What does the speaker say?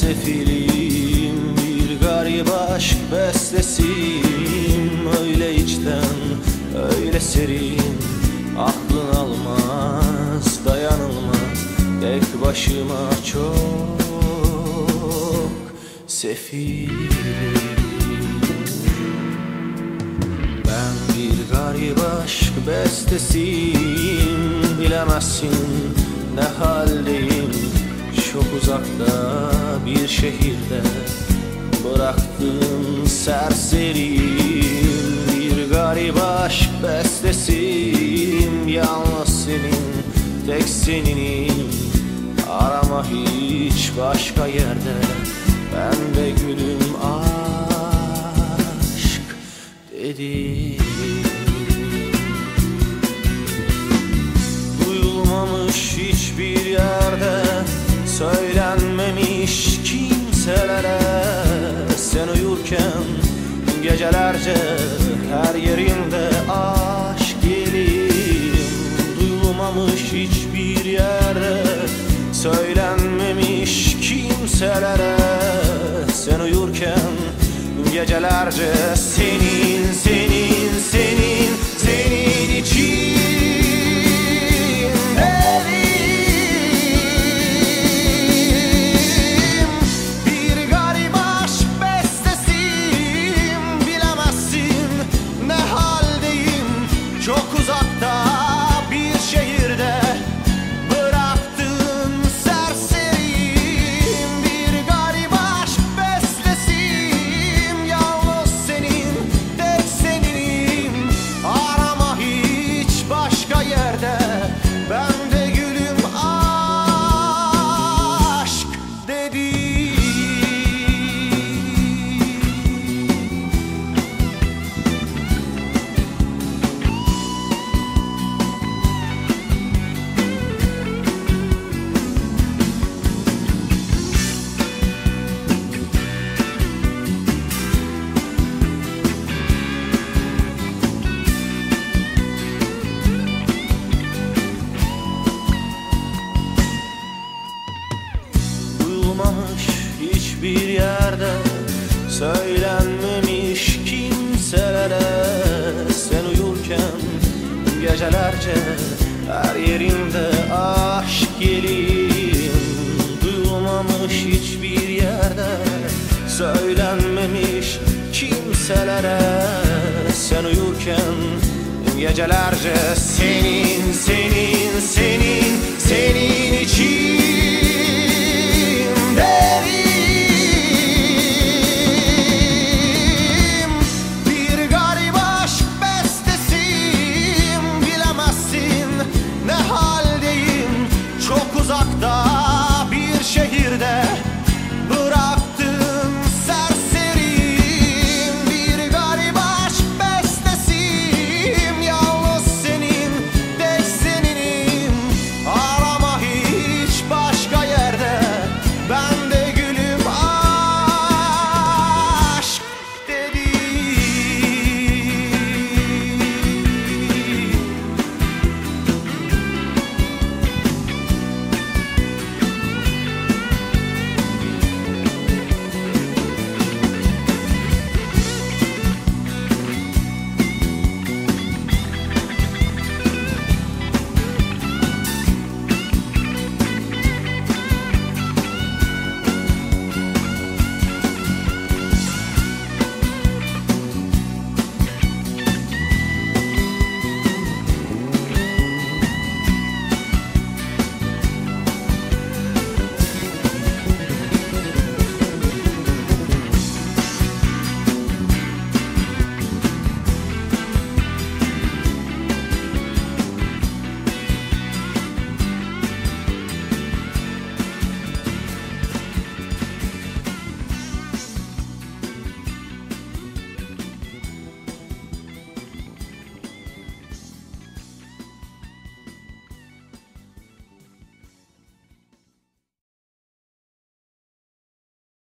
Sefilim bir garip aşk bestesiyim Öyle içten öyle serin Aklın almaz dayanılmaz. Tek başıma çok sefilim. Ben bir garip aşk bestesiyim Bilemezsin ne haldeyim Çok uzakta bir şehirde Bıraktım serseriyim. Bir garip aşk bestesiyim Yalnız senin, tek seninim. Arama hiç başka yerde Ben de gülüm aşk dedim gecelerce Her yerinde aşk gelir Duyulmamış hiçbir yerde Söylenmemiş kimselere. Sen uyurken gecelerce senin, senin, yerde Söylenmemiş kimselere Sen uyurken gecelerce Her yerinde aşk gelir Duyulmamış hiçbir yerde Söylenmemiş kimselere Sen uyurken gecelerce geride